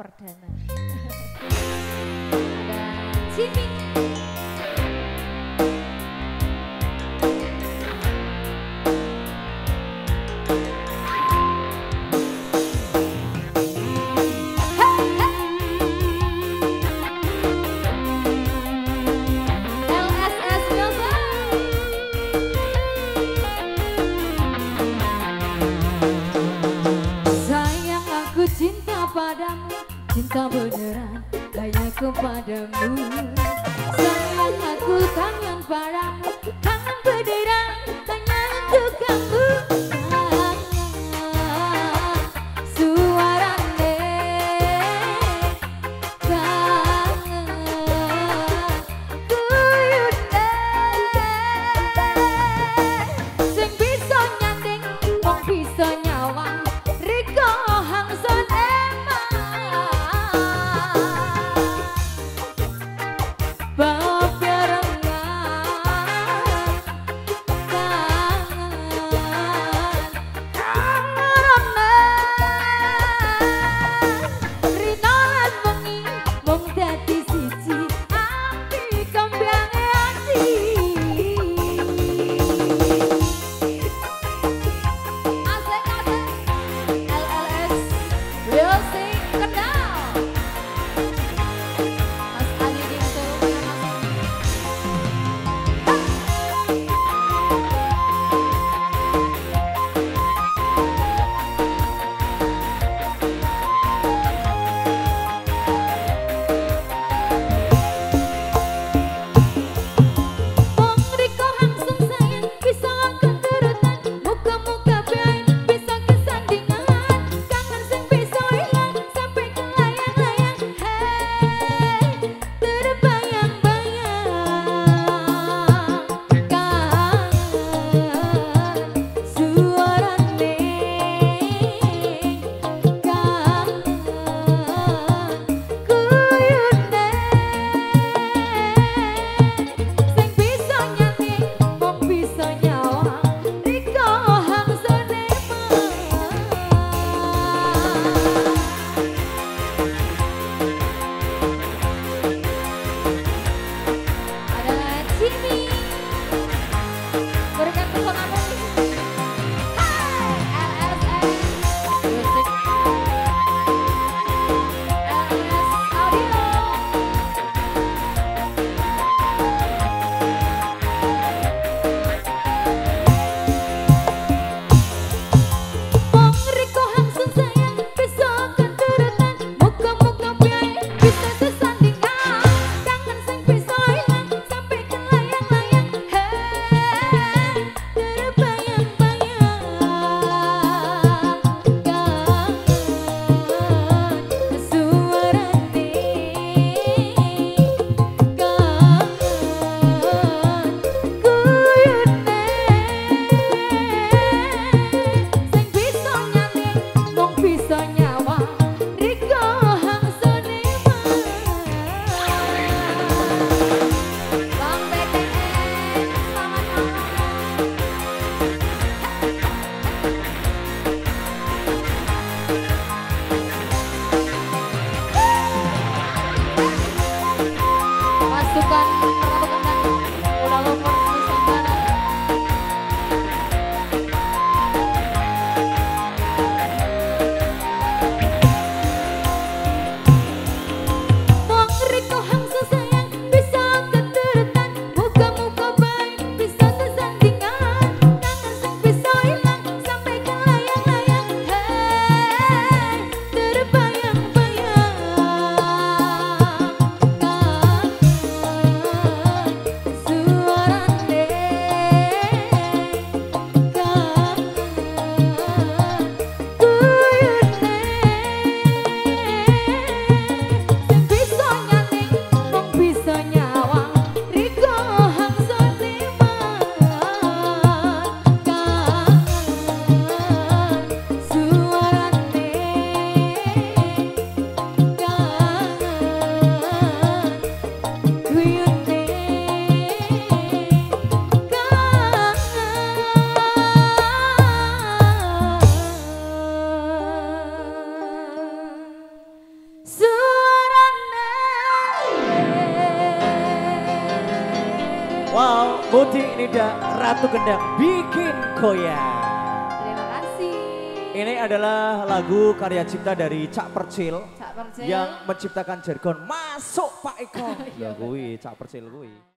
perdana. Dan Jimmy. Padamu Cinta beneran kayak kepadamu. Sayang aku kangen padamu Muti Nida Ratu Gendang bikin goyang. Terima kasih. Ini adalah lagu karya cipta dari Cak Percil Cak Percil. yang menciptakan jargon masuk Pak Eko. Ya kuwi Cak Percil kuwi.